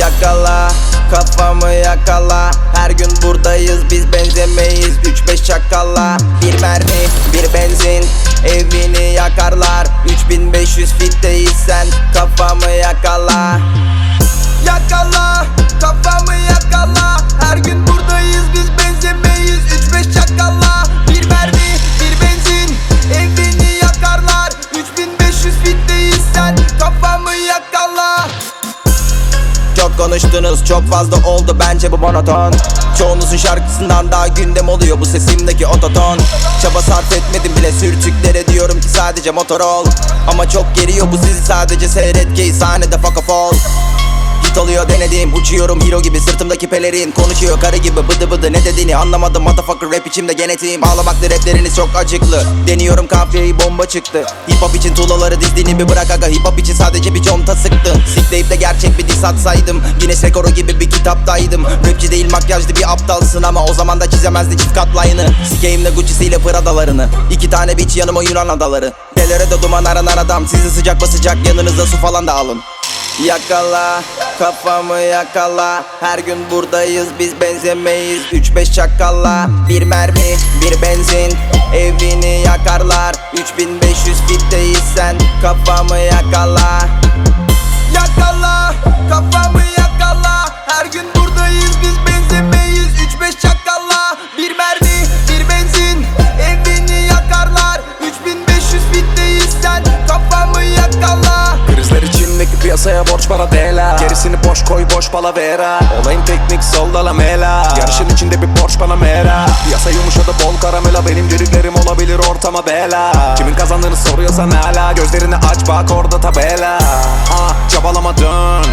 Yakala kafamı yakala. Her gün buradayız biz benzemeyiz. 3-5 çakalla Bir mermi bir benzin. Evini yakarlar 3500 fitteyiz sen. Kafamı yakala. Yakala kafamı yakala. Her gün konuştunuz çok fazla oldu bence bu monoton. Çoğunuzun şarkısından daha gündem oluyor bu sesimdeki ototon. Çaba sarf etmedim bile sürtüklere diyorum ki sadece motor ol. Ama çok geriyor bu sizi sadece seyret ki sahnede fuck off all Hit oluyor denedim. Uçuyorum hero gibi sırtımdaki pelerin. Konuşuyor karı gibi bıdı bıdı. Ne dediğini anlamadım. Motherfucker rap içimde genetiğim. Ağlamaklı rapleriniz çok acıklı. Deniyorum kafiyeyi bomba çıktı. Hip hop için tuğlaları dizdiğini bir bırak aga. Hip hop için sadece bir conta sıktın Sikleyip de gerçek bir diss atsaydım. Guinness rekoru gibi bir kitaptaydım. Rapçi değil makyajlı bir aptalsın ama o zaman da çizemezdi çift katlayını Sikeyim de Gucci'siyle Prada'larını İki tane bitch yanıma Yunan adaları. Delere de duman aranan adam. Sizi sıcak basacak yanınıza su falan da alın Yakala kafamı yakala. Her gün buradayız biz benzemeyiz. 3-5 çakalla Bir mermi bir benzin. Evini yakarlar. 3500 fitteyiz sen. Kafamı Yakala piyasaya borç para değil ha Gerisini boş koy boş palavera Olayım teknik solda la mela. Yarışın içinde bir Porsche Panamera Piyasa yumuşadı bol karamela. Benim dediklerim olabilir ortama bela. Kimin kazandığını soruyorsan hala. Gözlerini aç bak orada tabela. Ha, Çabalama dön.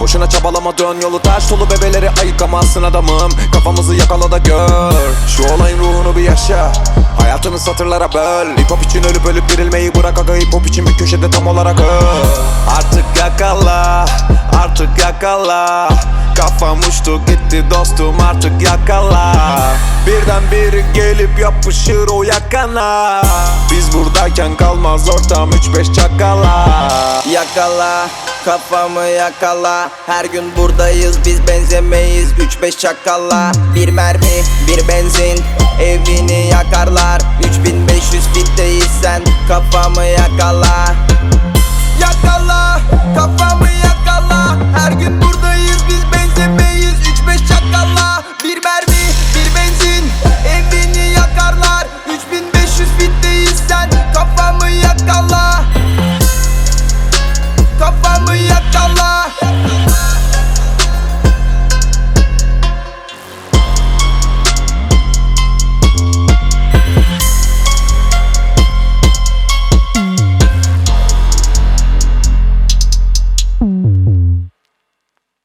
Boşuna çabalama dön. Yolu taş dolu bebeleri ayıkamazsın adamım. Kafamızı yakala da gör. Şu olayın ruhunu bir yaşa. Hayatını satırlara böl. Hip hop için ölüp ölüp dirilmeyi bırak aga. Hip hop için bir köşede tam olarak öl yakala Artık yakala. Kafam uçtu gitti dostum artık yakala. Birden biri gelip yapışır o yakana. Biz buradayken kalmaz ortam 3-5 çakala. Yakala kafamı yakala. Her gün buradayız biz benzemeyiz. 3-5 çakalla Bir mermi bir benzin Evini yakarlar. 3500 fitteyiz sen Kafamı yakala Allah